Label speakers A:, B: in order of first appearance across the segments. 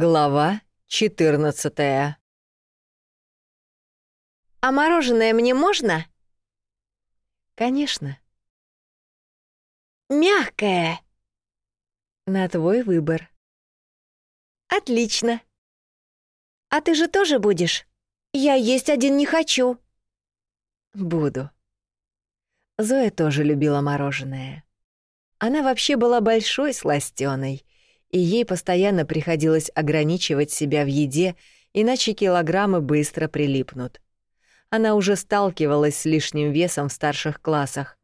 A: Глава 14
B: «А мороженое мне можно?»
A: «Конечно».
B: «Мягкое».
A: «На твой выбор».
B: «Отлично». «А ты же тоже будешь? Я есть один не хочу».
A: «Буду». Зоя тоже любила мороженое. Она вообще была большой сластёной, и ей постоянно приходилось ограничивать себя в еде, иначе килограммы быстро прилипнут. Она уже сталкивалась с лишним весом в старших классах.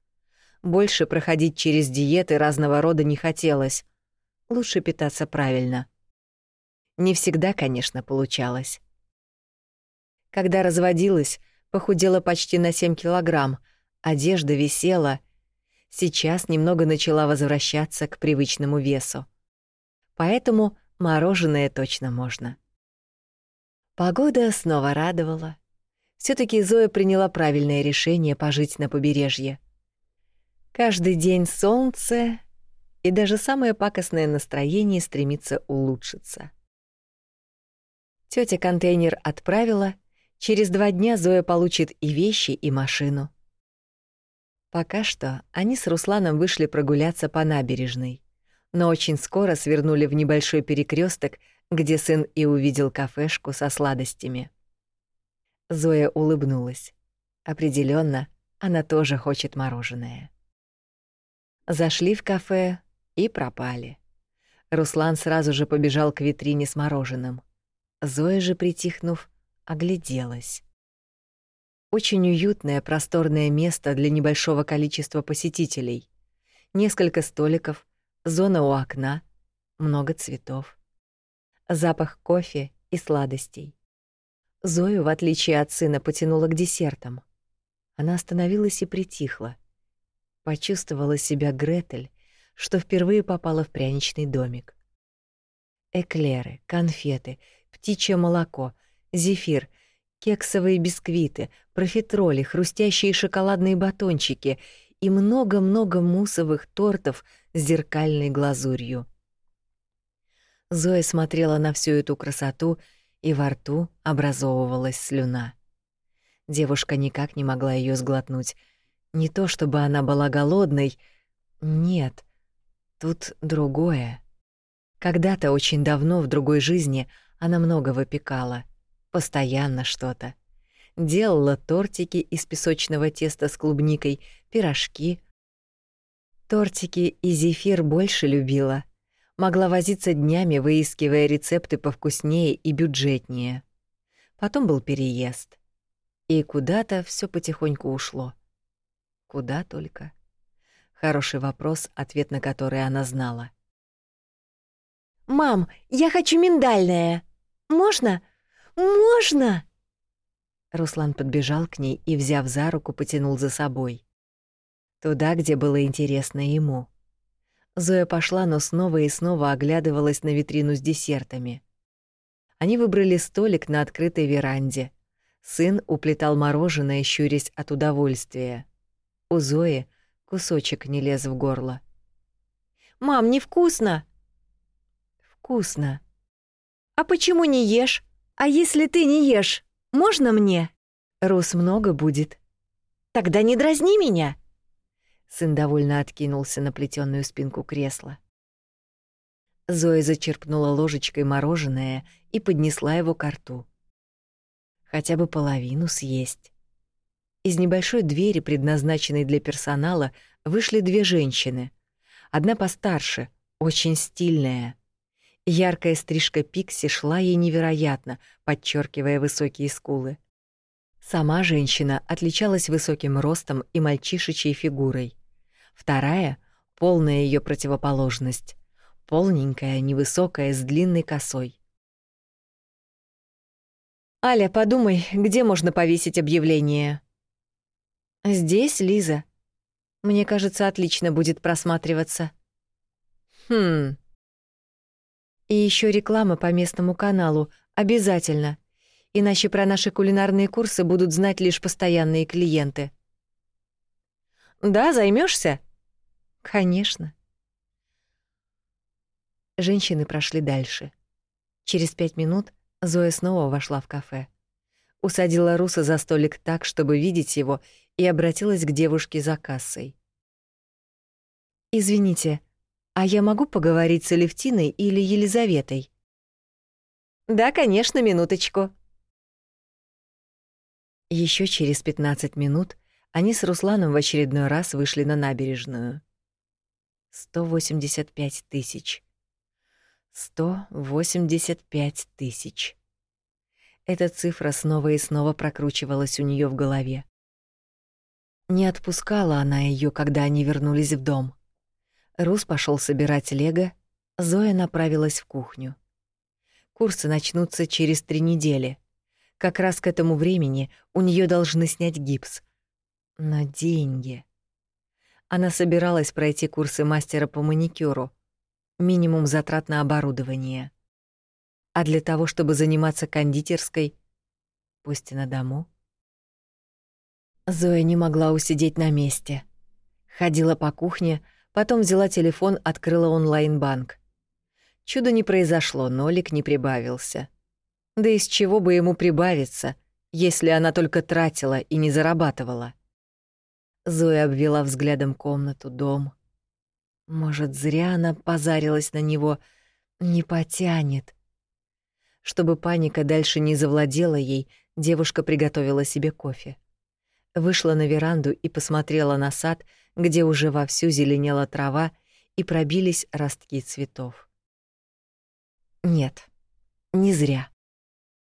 A: Больше проходить через диеты разного рода не хотелось. Лучше питаться правильно. Не всегда, конечно, получалось. Когда разводилась, похудела почти на 7 килограмм, одежда висела. Сейчас немного начала возвращаться к привычному весу поэтому мороженое точно можно. Погода снова радовала. все таки Зоя приняла правильное решение пожить на побережье. Каждый день солнце, и даже самое пакостное настроение стремится улучшиться. Тётя контейнер отправила, через два дня Зоя получит и вещи, и машину. Пока что они с Русланом вышли прогуляться по набережной но очень скоро свернули в небольшой перекресток, где сын и увидел кафешку со сладостями. Зоя улыбнулась. Определенно, она тоже хочет мороженое. Зашли в кафе и пропали. Руслан сразу же побежал к витрине с мороженым. Зоя же, притихнув, огляделась. Очень уютное, просторное место для небольшого количества посетителей. Несколько столиков, зона у окна, много цветов. Запах кофе и сладостей. Зою, в отличие от сына, потянула к десертам. Она остановилась и притихла. Почувствовала себя Гретель, что впервые попала в пряничный домик. Эклеры, конфеты, птичье молоко, зефир, кексовые бисквиты, профитроли, хрустящие шоколадные батончики — и много-много мусовых тортов с зеркальной глазурью. Зоя смотрела на всю эту красоту, и во рту образовывалась слюна. Девушка никак не могла ее сглотнуть. Не то чтобы она была голодной, нет. Тут другое. Когда-то очень давно в другой жизни она много выпекала, постоянно что-то делала тортики из песочного теста с клубникой, пирожки. Тортики и зефир больше любила. Могла возиться днями, выискивая рецепты повкуснее и бюджетнее. Потом был переезд. И куда-то все потихоньку ушло. Куда только? Хороший вопрос, ответ на который она знала.
B: «Мам, я хочу миндальное. Можно? Можно?»
A: Руслан подбежал к ней и, взяв за руку, потянул за собой. Туда, где было интересно ему. Зоя пошла, но снова и снова оглядывалась на витрину с десертами. Они выбрали столик на открытой веранде. Сын уплетал мороженое, щурясь от удовольствия. У Зои кусочек не лез в горло.
B: «Мам, невкусно!»
A: «Вкусно!»
B: «А почему не ешь? А если ты не ешь?» Можно мне?»
A: «Рус много будет».
B: «Тогда не дразни меня».
A: Сын довольно откинулся на плетёную спинку кресла. Зоя зачерпнула ложечкой мороженое и поднесла его к рту. Хотя бы половину съесть. Из небольшой двери, предназначенной для персонала, вышли две женщины. Одна постарше, очень стильная — Яркая стрижка Пикси шла ей невероятно, подчеркивая высокие скулы. Сама женщина отличалась высоким ростом и мальчишечьей фигурой. Вторая — полная ее противоположность. Полненькая, невысокая, с длинной косой. «Аля, подумай, где можно повесить объявление?» «Здесь, Лиза. Мне кажется, отлично будет просматриваться». «Хм...» И еще реклама по местному каналу. Обязательно. Иначе про наши кулинарные курсы будут знать лишь постоянные клиенты. «Да, займешься? «Конечно». Женщины прошли дальше. Через пять минут Зоя снова вошла в кафе. Усадила Руса за столик так, чтобы видеть его, и обратилась к девушке за кассой. «Извините, а я могу поговорить с Алевтиной или Елизаветой?» «Да, конечно, минуточку». Еще через 15 минут они с Русланом в очередной раз вышли на набережную. 185 тысяч. 185 тысяч. Эта цифра снова и снова прокручивалась у нее в голове. Не отпускала она ее, когда они вернулись в дом. Рус пошел собирать лего, Зоя направилась в кухню. Курсы начнутся через три недели. Как раз к этому времени у нее должны снять гипс. Но деньги... Она собиралась пройти курсы мастера по маникюру. Минимум затрат на оборудование а для того, чтобы заниматься кондитерской, пусть и на дому. Зоя не могла усидеть на месте. Ходила по кухне, потом взяла телефон, открыла онлайн-банк. Чудо не произошло, нолик не прибавился. Да из чего бы ему прибавиться, если она только тратила и не зарабатывала? Зоя обвела взглядом комнату, дом. Может, зря она позарилась на него, не потянет. Чтобы паника дальше не завладела ей, девушка приготовила себе кофе. Вышла на веранду и посмотрела на сад, где уже вовсю зеленела трава и пробились ростки цветов. Нет, не зря.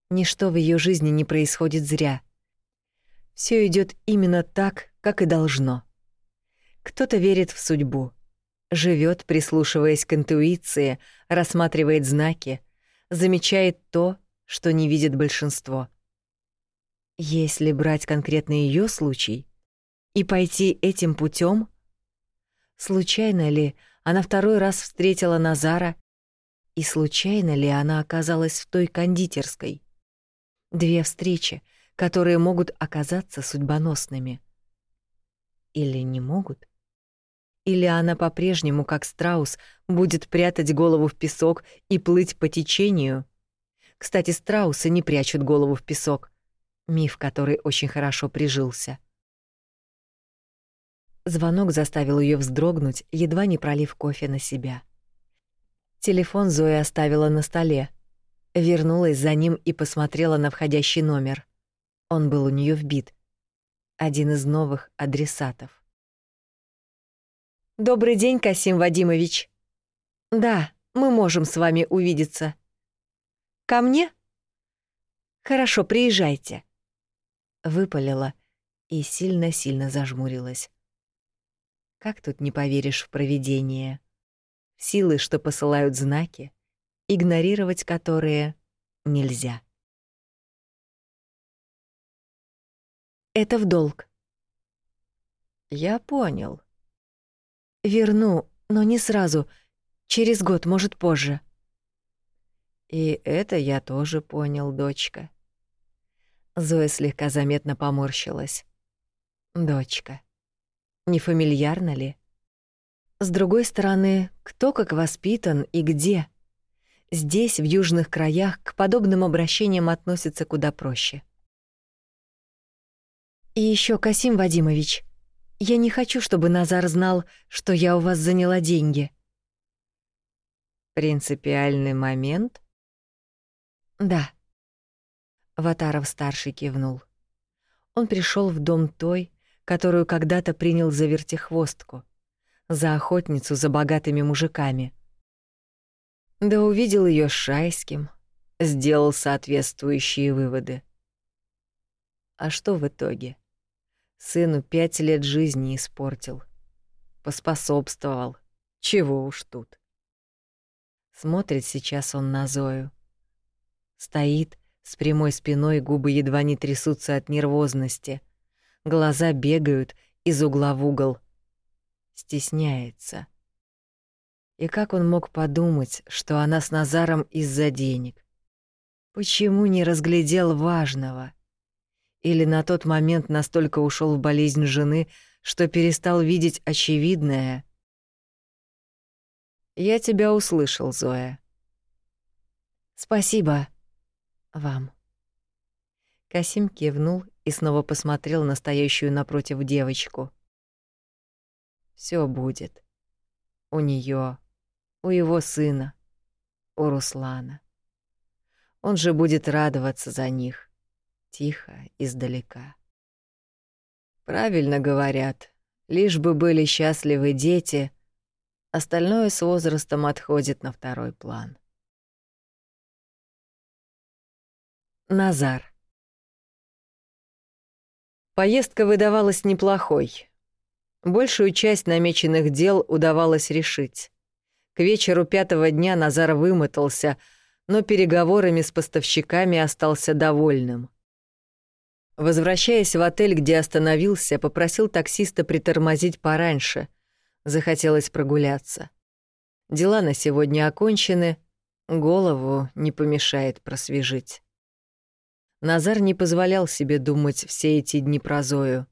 A: Ничто в ее жизни не происходит зря. Все идет именно так, как и должно. Кто-то верит в судьбу, живет, прислушиваясь к интуиции, рассматривает знаки, замечает то, что не видит большинство. Если брать конкретно ее случай и пойти этим путем, случайно ли она второй раз встретила Назара и случайно ли она оказалась в той кондитерской? Две встречи, которые могут оказаться судьбоносными. Или не могут? Или она по-прежнему, как страус, будет прятать голову в песок и плыть по течению? Кстати, страусы не прячут голову в песок. Миф, который очень хорошо прижился. Звонок заставил ее вздрогнуть, едва не пролив кофе на себя. Телефон Зоя оставила на столе. Вернулась за ним и посмотрела на входящий номер. Он был у нее вбит. Один из новых адресатов. Добрый день, Касим Вадимович. Да, мы можем с вами увидеться. Ко мне? Хорошо, приезжайте. Выпалила и сильно-сильно зажмурилась. Как тут не поверишь в провидение? Силы, что посылают знаки, игнорировать которые нельзя. Это в долг. Я понял. Верну, но не сразу. Через год, может, позже. И это я тоже понял, дочка. Зоя слегка заметно поморщилась. Дочка. Не фамильярно ли? С другой стороны, кто как воспитан и где? Здесь, в южных краях, к подобным обращениям относятся куда проще. И еще Касим Вадимович, я не хочу, чтобы Назар знал, что я у вас заняла деньги. Принципиальный момент? Да. Ватаров старший кивнул. Он пришел в дом той, которую когда-то принял за вертихвостку, за охотницу за богатыми мужиками. Да увидел ее Шайским, сделал соответствующие выводы. А что в итоге? Сыну пять лет жизни испортил. Поспособствовал. Чего уж тут. Смотрит сейчас он на Зою. Стоит, с прямой спиной губы едва не трясутся от нервозности. Глаза бегают из угла в угол. Стесняется. И как он мог подумать, что она с Назаром из-за денег? Почему не разглядел важного? Или на тот момент настолько ушел в болезнь жены, что перестал видеть очевидное? «Я тебя услышал, Зоя». Спасибо вам. Касим кивнул и снова посмотрел на стоящую напротив девочку. Все будет. У нее, у его сына, у Руслана. Он же будет радоваться за них, тихо, издалека. Правильно говорят, лишь бы были счастливы дети, остальное с возрастом отходит на второй план. Назар. Поездка выдавалась неплохой. Большую часть намеченных дел удавалось решить. К вечеру пятого дня Назар вымотался, но переговорами с поставщиками остался довольным. Возвращаясь в отель, где остановился, попросил таксиста притормозить пораньше. Захотелось прогуляться. Дела на сегодня окончены, голову не помешает просвежить. Назар не позволял себе думать все эти дни про Зою.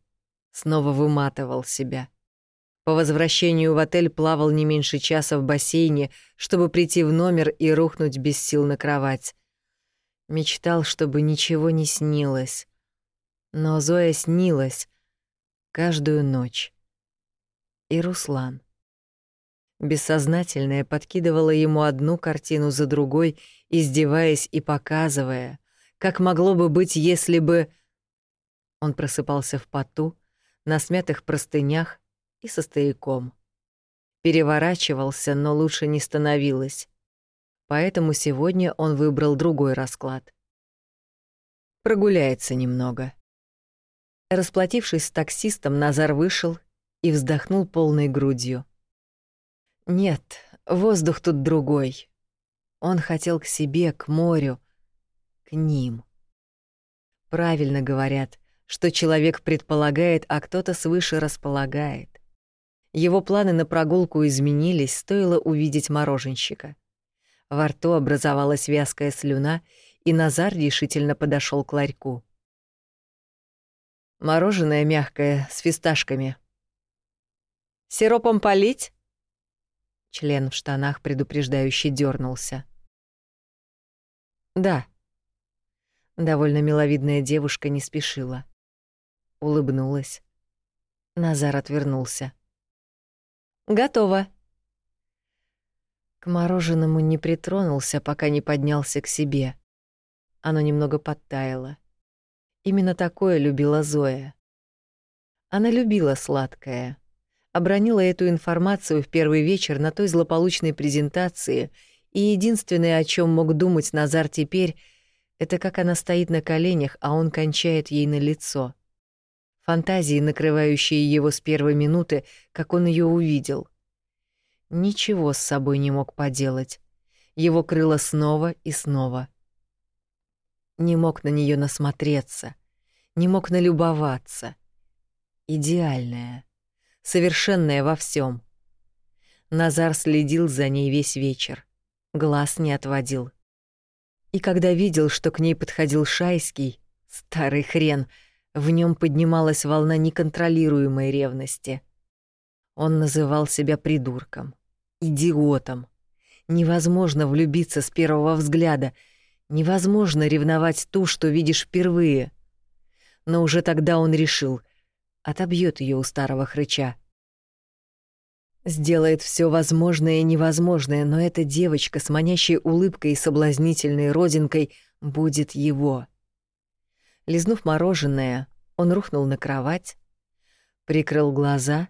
A: Снова выматывал себя. По возвращению в отель плавал не меньше часа в бассейне, чтобы прийти в номер и рухнуть без сил на кровать. Мечтал, чтобы ничего не снилось. Но Зоя снилась каждую ночь. И Руслан. Бессознательное подкидывало ему одну картину за другой, издеваясь и показывая — как могло бы быть, если бы... Он просыпался в поту, на смятых простынях и со стояком. Переворачивался, но лучше не становилось. Поэтому сегодня он выбрал другой расклад. Прогуляется немного. Расплатившись с таксистом, Назар вышел и вздохнул полной грудью. Нет, воздух тут другой. Он хотел к себе, к морю, ним. Правильно говорят, что человек предполагает, а кто-то свыше располагает. Его планы на прогулку изменились, стоило увидеть мороженщика. Во рту образовалась вязкая слюна, и Назар решительно подошел к ларьку. Мороженое мягкое, с фисташками. «Сиропом полить?» Член в штанах предупреждающе дернулся. «Да», Довольно миловидная девушка не спешила. Улыбнулась. Назар отвернулся. «Готово». К мороженому не притронулся, пока не поднялся к себе. Оно немного подтаяло. Именно такое любила Зоя. Она любила сладкое. Обронила эту информацию в первый вечер на той злополучной презентации, и единственное, о чем мог думать Назар теперь — это как она стоит на коленях, а он кончает ей на лицо. Фантазии, накрывающие его с первой минуты, как он ее увидел. Ничего с собой не мог поделать. Его крыло снова и снова. Не мог на нее насмотреться, не мог налюбоваться. Идеальная, совершенная во всем. Назар следил за ней весь вечер, глаз не отводил. И когда видел, что к ней подходил Шайский, старый хрен, в нем поднималась волна неконтролируемой ревности. Он называл себя придурком, идиотом. Невозможно влюбиться с первого взгляда, невозможно ревновать ту, что видишь впервые. Но уже тогда он решил, отобьет ее у старого хрыча. Сделает все возможное и невозможное, но эта девочка с манящей улыбкой и соблазнительной родинкой будет его. Лизнув мороженое, он рухнул на кровать, прикрыл глаза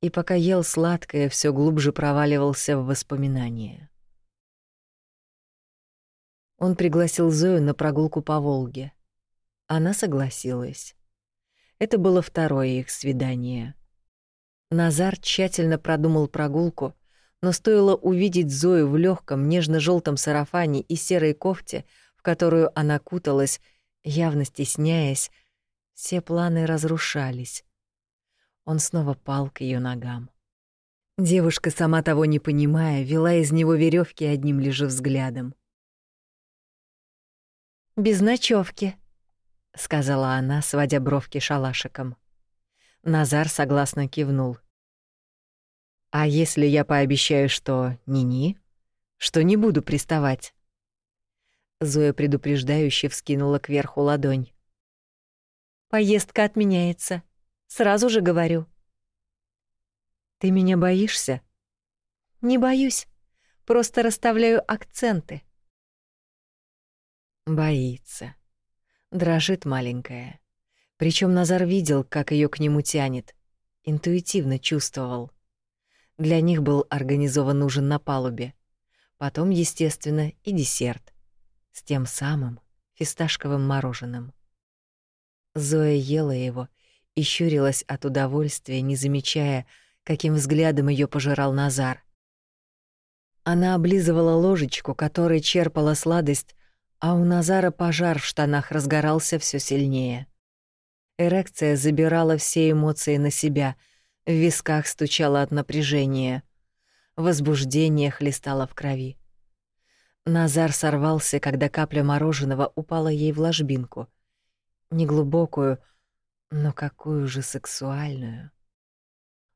A: и пока ел сладкое, все глубже проваливался в воспоминания. Он пригласил Зою на прогулку по Волге. Она согласилась. Это было второе их свидание — Назар тщательно продумал прогулку, но стоило увидеть Зою в легком нежно желтом сарафане и серой кофте, в которую она куталась, явно стесняясь, все планы разрушались. Он снова пал к ее ногам. Девушка, сама того не понимая, вела из него веревки одним лишь взглядом.
B: «Без ночевки,
A: сказала она, сводя бровки шалашиком. Назар согласно кивнул. А если я пообещаю, что ни-ни, что не буду приставать? Зоя предупреждающе вскинула кверху ладонь.
B: Поездка отменяется. Сразу же говорю.
A: Ты меня боишься?
B: Не боюсь. Просто расставляю акценты.
A: Боится. Дрожит маленькая. Причем Назар видел, как ее к нему тянет. Интуитивно чувствовал. Для них был организован ужин на палубе. Потом, естественно, и десерт. С тем самым фисташковым мороженым. Зоя ела его и щурилась от удовольствия, не замечая, каким взглядом ее пожирал Назар. Она облизывала ложечку, которой черпала сладость, а у Назара пожар в штанах разгорался все сильнее. Эрекция забирала все эмоции на себя, в висках стучала от напряжения. Возбуждение хлестало в крови. Назар сорвался, когда капля мороженого упала ей в ложбинку. Неглубокую, но какую же сексуальную.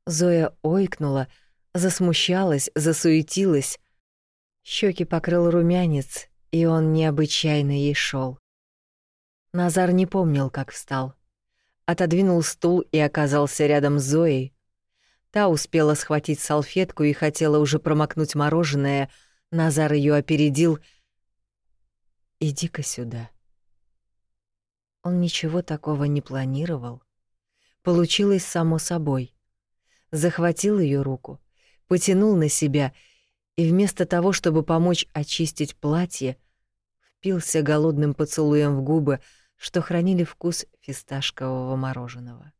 A: Зоя ойкнула, засмущалась, засуетилась. Щеки покрыл румянец, и он необычайно ей шел. Назар не помнил, как встал. Отодвинул стул и оказался рядом с Зоей. Та успела схватить салфетку и хотела уже промокнуть мороженое. Назар ее опередил. «Иди-ка сюда». Он ничего такого не планировал. Получилось само собой. Захватил ее руку, потянул на себя — и вместо того, чтобы помочь очистить платье, впился голодным поцелуем в губы, что хранили вкус фисташкового мороженого.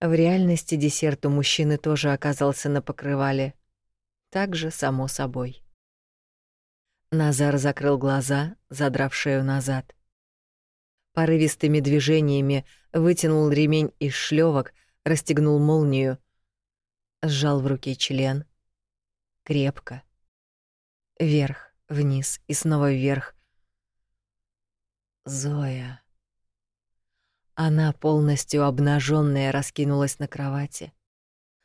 A: В реальности десерт у мужчины тоже оказался на покрывале. Так же, само собой. Назар закрыл глаза, задрав шею назад. Порывистыми движениями вытянул ремень из шлёвок, расстегнул молнию, сжал в руке член — крепко. Вверх, вниз и снова вверх. Зоя. Она полностью обнаженная раскинулась на кровати.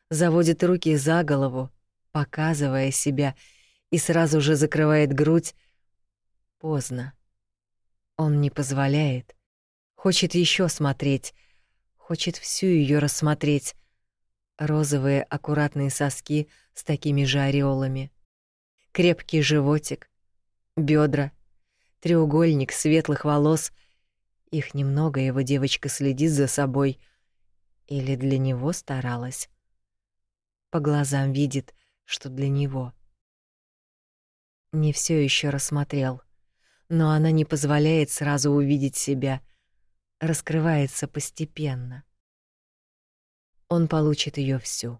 A: Заводит руки за голову, показывая себя, и сразу же закрывает грудь. Поздно. Он не позволяет. Хочет еще смотреть. Хочет всю ее рассмотреть розовые аккуратные соски с такими же ореолами, крепкий животик, бедра, треугольник светлых волос. Их немного, его девочка следит за собой или для него старалась. По глазам видит, что для него. Не все еще рассмотрел, но она не позволяет сразу увидеть себя, раскрывается постепенно. Он получит ее всю.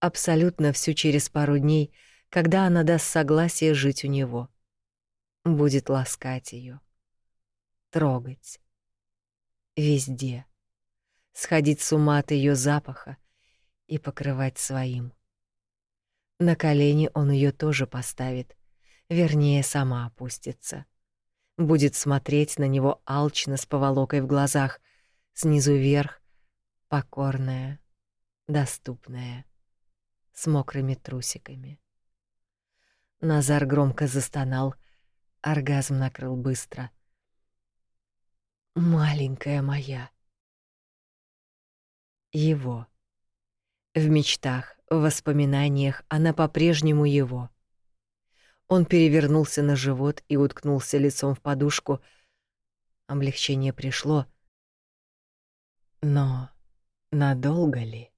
A: Абсолютно всю через пару дней, когда она даст согласие жить у него. Будет ласкать ее, трогать. Везде. Сходить с ума от ее запаха и покрывать своим. На колени он ее тоже поставит, вернее, сама опустится. Будет смотреть на него алчно с поволокой в глазах, снизу вверх, покорная, доступная, с мокрыми трусиками. Назар громко застонал, оргазм накрыл быстро. Маленькая моя. Его. В мечтах, в воспоминаниях она по-прежнему его. Он перевернулся на живот и уткнулся лицом в подушку. Облегчение пришло, но Надолго ли?